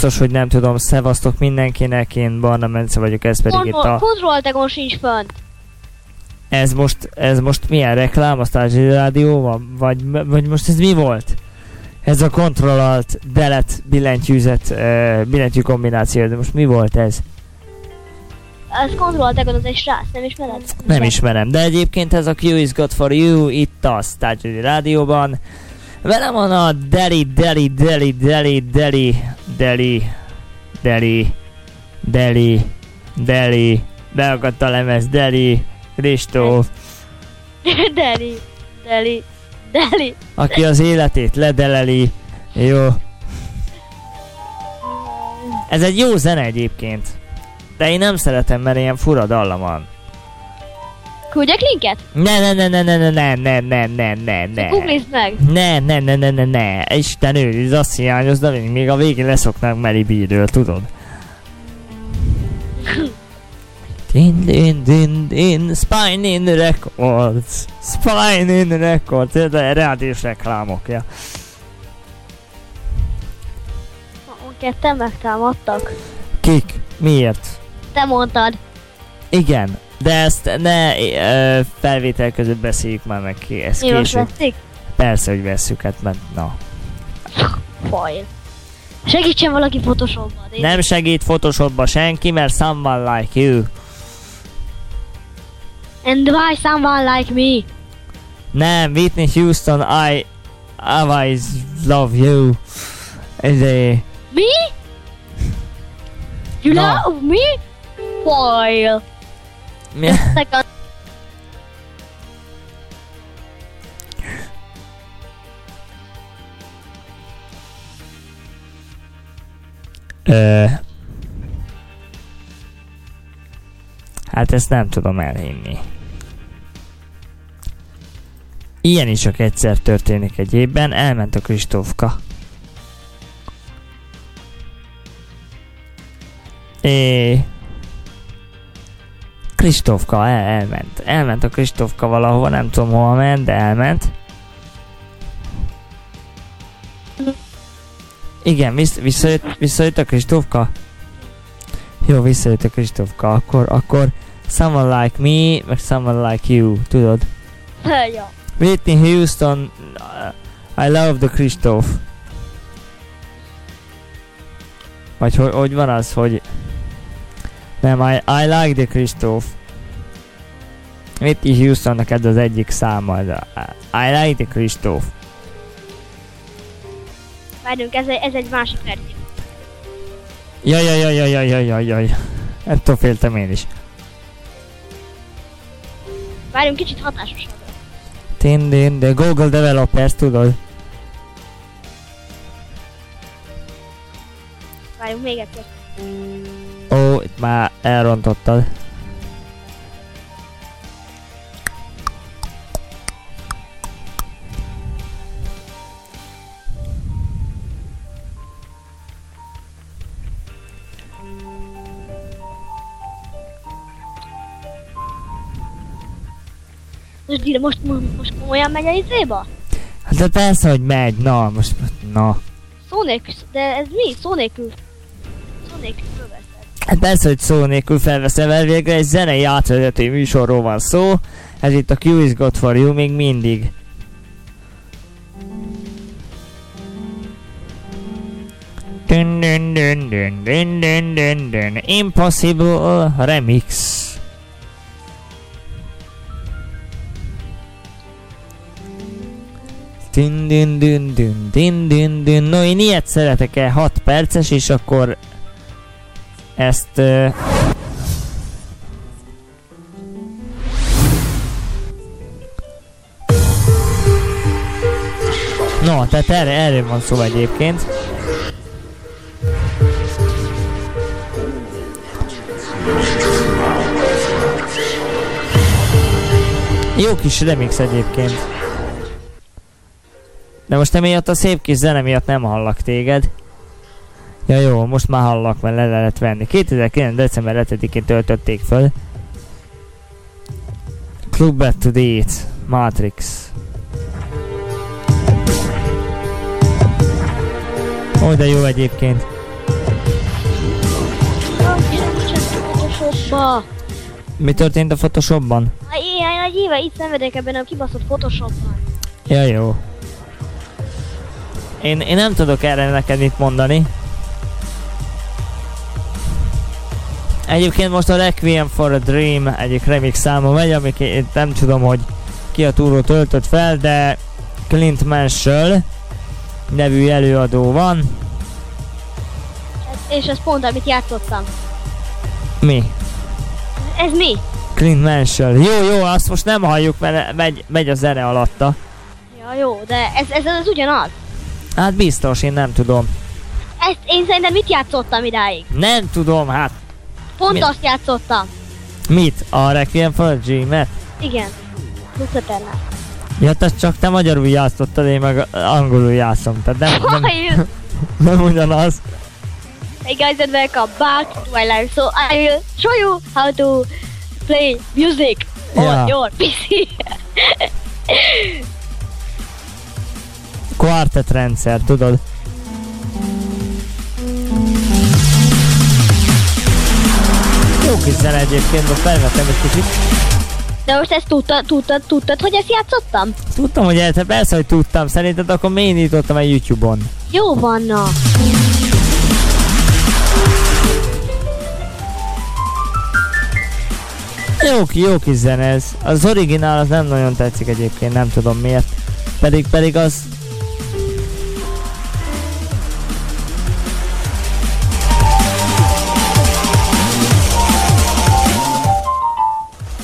biztos, hogy nem tudom. Szevasztok mindenkinek, én Barna Mence vagyok, ez pedig itt a... Kontrolltegon sincs fönt. Ez most, ez most milyen reklám, a Stázsi Rádió, vagy, vagy most ez mi volt? Ez a kontrollált delet billentyűzet, uh, billentyű kombináció, de most mi volt ez? Ez kontrolltegon az egy srác, nem ismered? Nem ismerem, de egyébként ez a Q is good for you itt a Stázsi Rádióban. Velem van a Deli, Deli, Deli, Deli, Deli, Deli, Deli, Deli, Deli, beakadt a lemez, Deli, Kristóf. Deli, Deli, Deli. Aki az életét ledeleli. Jó. Ez egy jó zene egyébként. De én nem szeretem, mert ilyen fura dallam van. Küldjek linket? Ne, ne, ne, ne, ne, ne, ne, ne, ne, ne, ne, ne. Googlizd meg. Ne, ne, ne, ne, ne, ne. Isten őriz, azt hiányoz, de még a végén leszoknánk Mary B-ről, tudod? Din, din, din, din, Spine in Records. Spine in Records. De rádiós reklámok, ja. Ketten megtámadtak. Kik? Miért? Te mondtad. Igen, de ezt ne ö, felvétel között beszéljük már meg ki, ezt most később. Persze, hogy vesszük, hát mert na. Fajl. Segítsen valaki Photoshopban. Nem segít Photoshopba senki, mert someone like you. And why someone like me? Nem, Whitney Houston, I always love you. Egy... Me? You No. love me? Fajl. Mi? Second. Ö... Hát ezt nem tudom elhinni. Ilyen is csak egyszer történik egy évben, elment a Kristófka. É... Kristófka el, elment. Elment a Kristófka valahova, nem tudom hova ment, de elment. Igen, vissz, visszajött, visszajött a Kristófka? Jó, visszajött a Kristófka, akkor, akkor someone like me, meg someone like you, tudod? ja. Whitney Houston, uh, I love the Kristóf. Vagy hogy, hogy van az, hogy nem, I, I like the Kristóf. Whitney Houstonnak ez az egyik száma, de I like the Kristóf. Várjunk, ez, egy- ez egy másik verzió. Jaj, jaj, jaj, jaj, jaj, jaj, jaj. Ettől féltem én is. Várjunk, kicsit hatásosabb. Tin, din, de Google Developers, tudod? Várjunk még egyszer. Ó, itt már elrontottad. Most, most, most, komolyan megy a izéba? Hát de persze, hogy megy. Na, most, na. Szó nélkül, de ez mi? Szó nélkül. Szó nélkül fölveszed. Hát persze, hogy szó nélkül felveszem el, végre egy zenei átvezető műsorról van szó. Ez itt a Q is God for you még mindig. Dun dun dun dun dun dun dun dun Impossible Remix. Dun dun dun dun dun dun dun No, én ilyet szeretek el 6 perces, és akkor ezt... No, tehát erre, erre van szó egyébként. Jó kis remix egyébként. De most emiatt a szép kis zene miatt nem hallak téged. Ja jó, most már hallak, mert le lehet venni. 2009. december 7-én töltötték föl. Club Back to the Eats, Matrix. Ó, oh, de jó egyébként. Photoshopba. Mi történt a Photoshopban? Ilyen egy éve itt szenvedek ebben a kibaszott Photoshopban. Ja jó. Én, én nem tudok erre neked mit mondani. Egyébként most a Requiem for a Dream egyik remix száma megy, amik én nem tudom, hogy ki a túró töltött fel, de Clint Mansell nevű előadó van. És ez pont, amit játszottam. Mi? Ez mi? Clint Mansell. Jó, jó, azt most nem halljuk, mert megy, megy a zene alatta. Ja, jó, de ez, ez, ez ugyanaz. Hát biztos, én nem tudom. Ezt én szerintem mit játszottam idáig? Nem tudom, hát Pont Mi? azt játszottam. mit? A Requiem for Dream-et? Igen. Lucifernek. Ja, te csak te magyarul játszottad, én meg angolul játszom. Tehát nem, nem, nem ugyanaz. hey guys and welcome back to my life. So I will show you how to play music on Yeah. your PC. Quartet rendszer, tudod? Kis zene egyébként, most felvettem egy kicsit. De most ezt tudtad, tudtad, tudtad, hogy ezt játszottam? Tudtam, hogy el, persze, hogy tudtam. Szerinted akkor miért nyitottam a YouTube-on? Jó van, na. Jó, jó kis zene ez. Az originál az nem nagyon tetszik egyébként, nem tudom miért. Pedig, pedig az...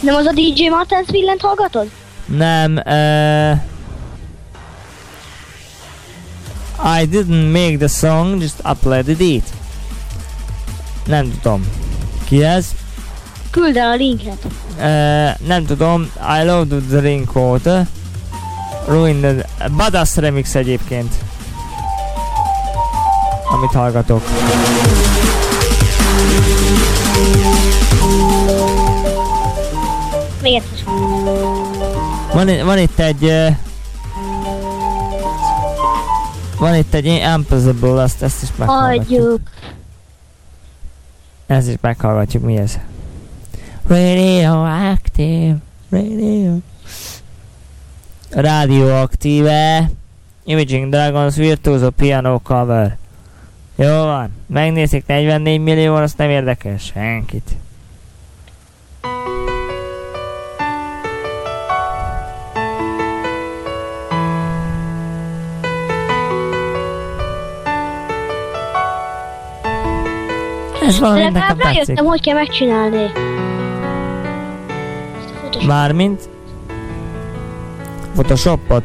Nem az a DJ Martens villent hallgatod? Nem, uh, I didn't make the song, just uploaded it. Nem tudom. Ki ez? Küld el a linket. Uh, nem tudom. I love the Raincoat. Ruined. Badass remix egyébként. Amit hallgatok. Még egyszer. Van, van itt egy... Uh, van itt egy Impossible, azt, ezt is meghallgatjuk. Ez is meghallgatjuk, mi ez? Radioactive, radio. Radioaktíve. Imaging Dragons Virtuoso Piano Cover. Jó van. Megnézik 44 millió, azt nem érdekel senkit. Ez valami nekem Legalább tetszik. rájöttem, hogy kell megcsinálni. Mármint Photoshopot.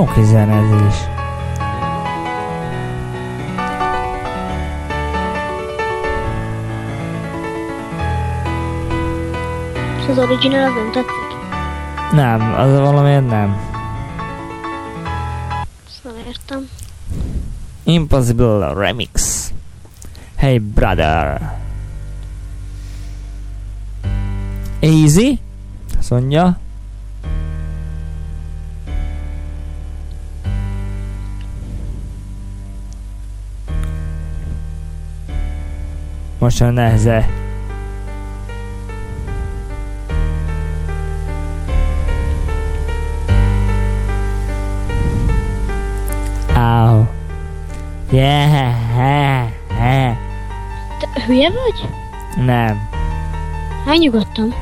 Jó kis zene ez is. És az original az nem tetszik. Nem, az valamiért nem. Ezt nem értem. Impossible Remix. Hey brother. Easy. Azt mondja. Most jön neheze. Ow. Yeah. Te hülye vagy? Nem. Hát nyugodtam.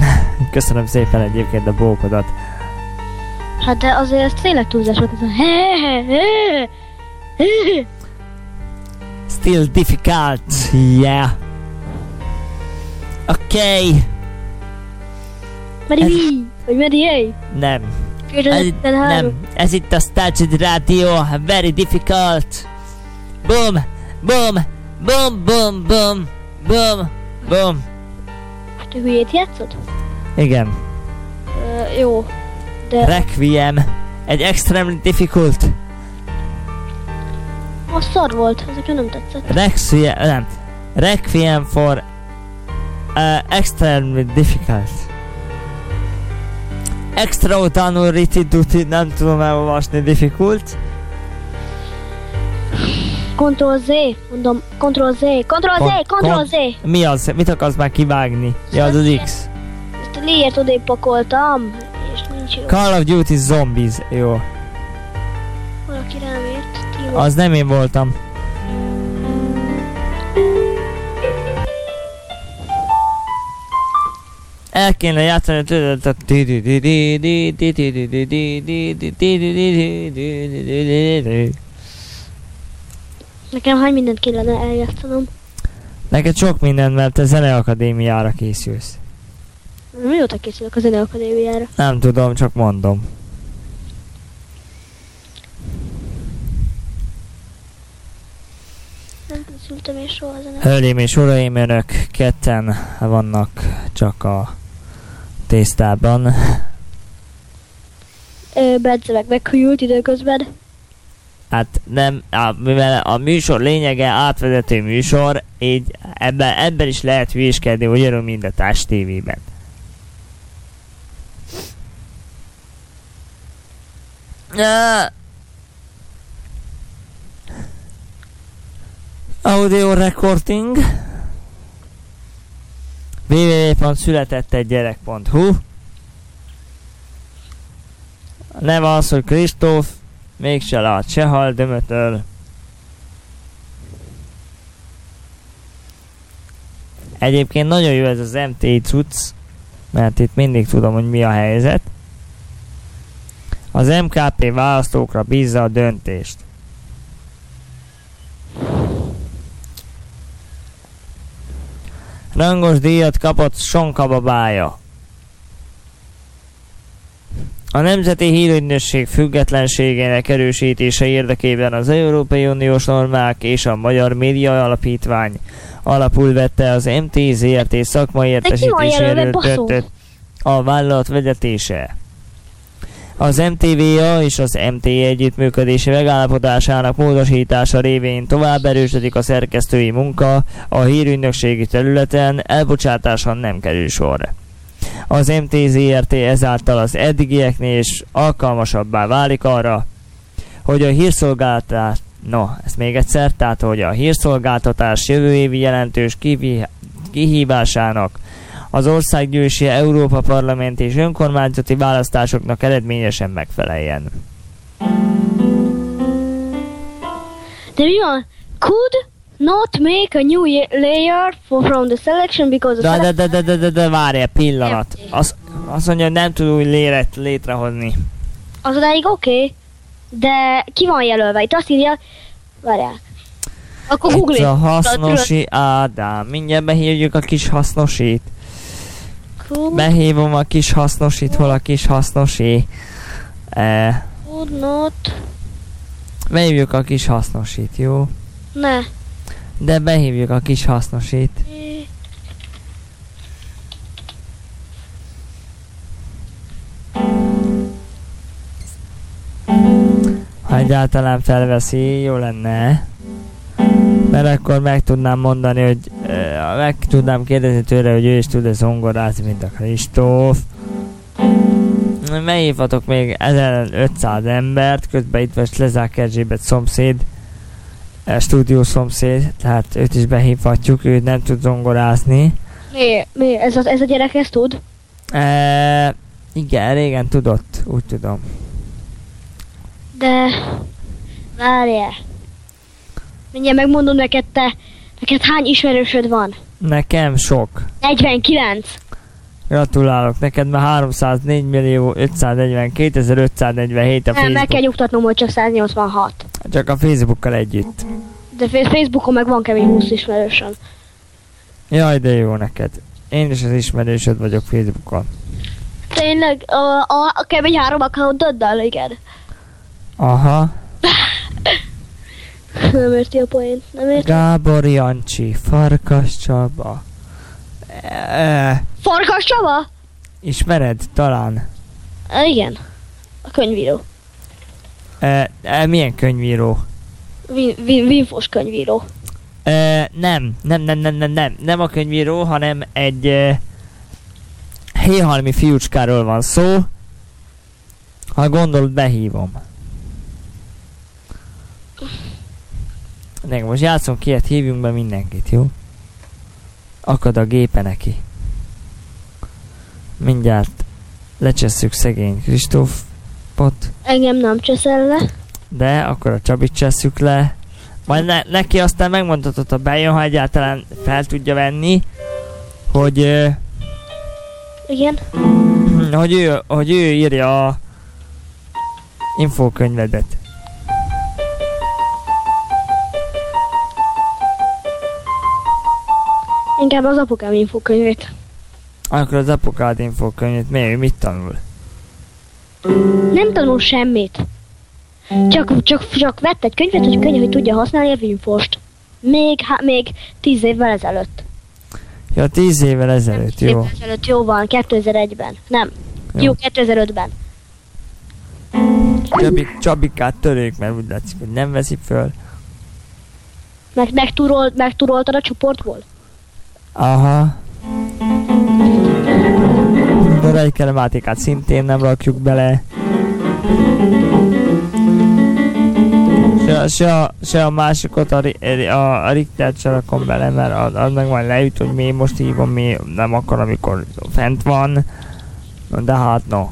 Köszönöm szépen egyébként a bókodat. Hát de azért ez tényleg túlzás volt. Ez a he he he he. Still difficult. Yeah. Okay. Mi? Vagy hey? Nem. Ez, itt- nem. Ez itt a Started Radio. Very difficult. Boom. Boom. Boom. Boom. Boom. Boom. Boom. Te hülyét játszod? Igen. Ö, jó. De Requiem. Egy extremely difficult. Az szar volt, ez nekem nem tetszett. Requiem, nem. Requiem for uh, extremely difficult. Extraordinary duty, nem tudom elolvasni, difficult. Ctrl Z, mondom, Ctrl Z, Ctrl Z, Ctrl Z. Mi az? Mit akarsz már kivágni? Ja, az az X. Ezt a odébb pakoltam, és nincs jó. Call of Duty Zombies. Jó. Az nem én voltam. El kéne játszani Nekem hány mindent kellene eljátszanom. Neked sok minden, mert te zeneakadémiára készülsz. Mióta készülök a Zeneakadémiára? Nem tudom, csak mondom. Soha a zene. Hölgyeim és uraim, önök ketten vannak csak a tésztában. Ö, Bedze meg meghűlt időközben. Hát nem, á, mivel a műsor lényege átvezető műsor, így ebben, ebben is lehet hülyéskedni, ugyanúgy, mint a Társ TV-ben. Ah. Audio recording www.születettegygyerek.hu A neve az, hogy Kristóf Mégse lát se hal dömötől. Egyébként nagyon jó ez az MT cucc, mert itt mindig tudom, hogy mi a helyzet. Az MKP választókra bízza a döntést. Rangos díjat kapott Sonka babája. A Nemzeti Hírügynökség függetlenségének erősítése érdekében az Európai Uniós normák és a Magyar Média Alapítvány alapul vette az MTZRT szakmai értesítéséről döntött a vállalat vezetése. Az MTVA és az MT együttműködési megállapodásának módosítása révén tovább erősödik a szerkesztői munka a hírügynökségi területen, elbocsátáson nem kerül sor. Az MTZRT ezáltal az eddigieknél is alkalmasabbá válik arra, hogy a hírszolgáltatás No, ezt még egyszer, tehát hogy a hírszolgáltatás jövő évi jelentős kivi- kihívásának az országgyűlési Európa Parlament és önkormányzati választásoknak eredményesen megfeleljen. De mi van? Could not make a new ye- layer for, from the selection because the De, de, de, de, de, de, várj egy pillanat. Az, azt mondja, hogy nem tud új léret létrehozni. az odáig oké, okay, de ki van jelölve? Itt azt írja, várják. Akkor Itt google a hasznosi Ádám. Mindjárt behívjuk a kis hasznosit. Behívom a kis hasznosit, hol a kis hasznosi. Could not... behívjuk a kis hasznosit, jó? Ne. De behívjuk a kis hasznosit. Ha egyáltalán felveszi, jó lenne. Mert akkor meg tudnám mondani, hogy meg tudnám kérdezni tőle, hogy ő is tud-e zongorázni, mint a Kristóf. Meghívhatok még 1500 embert, közben itt most Lezák Erzsébet szomszéd, eh, stúdió szomszéd, tehát őt is behívhatjuk, ő nem tud zongorázni. Mi? Mi? Ez a, ez a gyerek ezt tud? E, igen, régen tudott, úgy tudom. De... Várjál. Mindjárt megmondom neked te, neked hány ismerősöd van? Nekem sok. 49. Gratulálok, neked már 304 millió 542 547 a Nem, meg kell nyugtatnom, hogy csak 186. Csak a Facebookkal együtt. De Fa- Facebookon meg van kemény 20 ismerősöm. Jaj, de jó neked. Én is az ismerősöd vagyok Facebookon. Tényleg, a, a, a kemény három accountoddal, igen. Aha. Nem érti a poént, nem érti? Gábor Jancsi, Farkas Csaba. E, Farkas Csaba? ismered talán? Uh, igen. A könyvíró. E, e, milyen könyvíró? Vin, vin, Vinfos könyvíró. E, nem, nem, nem, nem, nem, nem, nem a könyvíró, hanem egy e, héhalmi fiúcskáról van szó. Ha gondolod, behívom. Nek most játszunk ilyet, hívjunk be mindenkit, jó? Akad a gépe neki. Mindjárt lecsesszük szegény Kristófot. Engem nem cseszel le. De akkor a Csabit csesszük le. Majd ne, neki aztán megmondhatod, ha bejön, ha egyáltalán fel tudja venni, hogy, ö, Igen. hogy, ő, hogy ő írja a infókönyvedet. Inkább az apukám infókönyvét. Akkor az apukád infókönyvét, miért, mit tanul? Nem tanul semmit. Csak, csak, csak vett egy könyvet, hogy könyv, hogy tudja használni a Winfost. Még, hát még tíz évvel ezelőtt. Ja, tíz évvel ezelőtt, Tíz jó. évvel ezelőtt, jó van, 2001-ben. Nem. Jó. Jó, 2005-ben. Csabi, Csabikát törők, mert úgy látszik, hogy nem veszi föl. Meg, megturolt, megturoltad a csoportból? Aha. Dorai kelematikát szintén nem rakjuk bele. Se, se, a, se a másikat, a, a, a Richtert se rakom bele, mert az, az meg majd leüt, hogy mi most hívom, mi nem akar, amikor fent van. De hát no.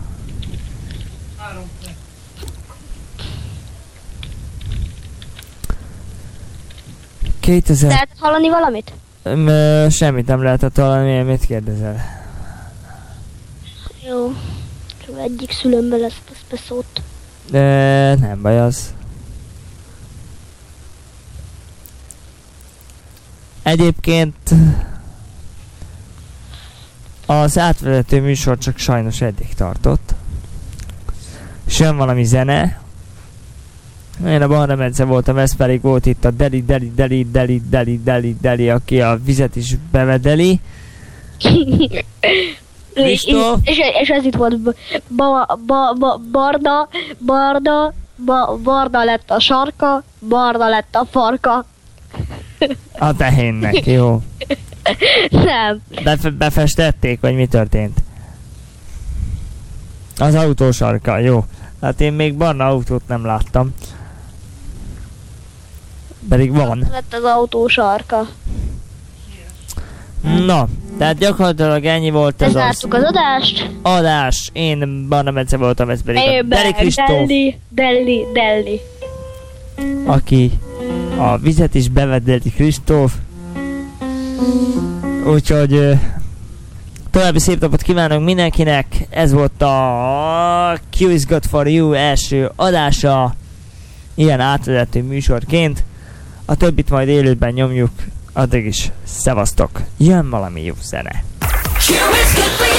Kétezer... Lehet hallani valamit? Ö, semmit nem lehetett hallani, mit kérdezel? Jó. Csak egyik szülőmből lesz ezt beszólt. De nem baj az. Egyébként az átvezető műsor csak sajnos eddig tartott. És jön valami zene. Én a Barna Medze voltam, ez pedig volt itt a Deli, Deli, Deli, Deli, Deli, Deli, Deli, aki a vizet is bevedeli. Kristóf? és, és ez itt volt ba, ba, ba, Barda, Barda, ba, Barda lett a sarka, Barda lett a farka. A tehénnek, jó. Nem. Befe- befestették, vagy mi történt? Az autósarka, jó. Hát én még barna autót nem láttam. Pedig van. Lett az autó sarka. Na, tehát gyakorlatilag ennyi volt ez az az adást. adás. Én Barna Mence voltam, ez pedig a Éber, Deli Kristóf, Delli, Delli, Delli. aki a vizet is bevedeli Kristóf. Úgyhogy további szép napot kívánok mindenkinek. Ez volt a Q is Good for You első adása. Ilyen átvezető műsorként. A többit majd élőben nyomjuk. Addig is szevasztok. Jön valami jó zene. For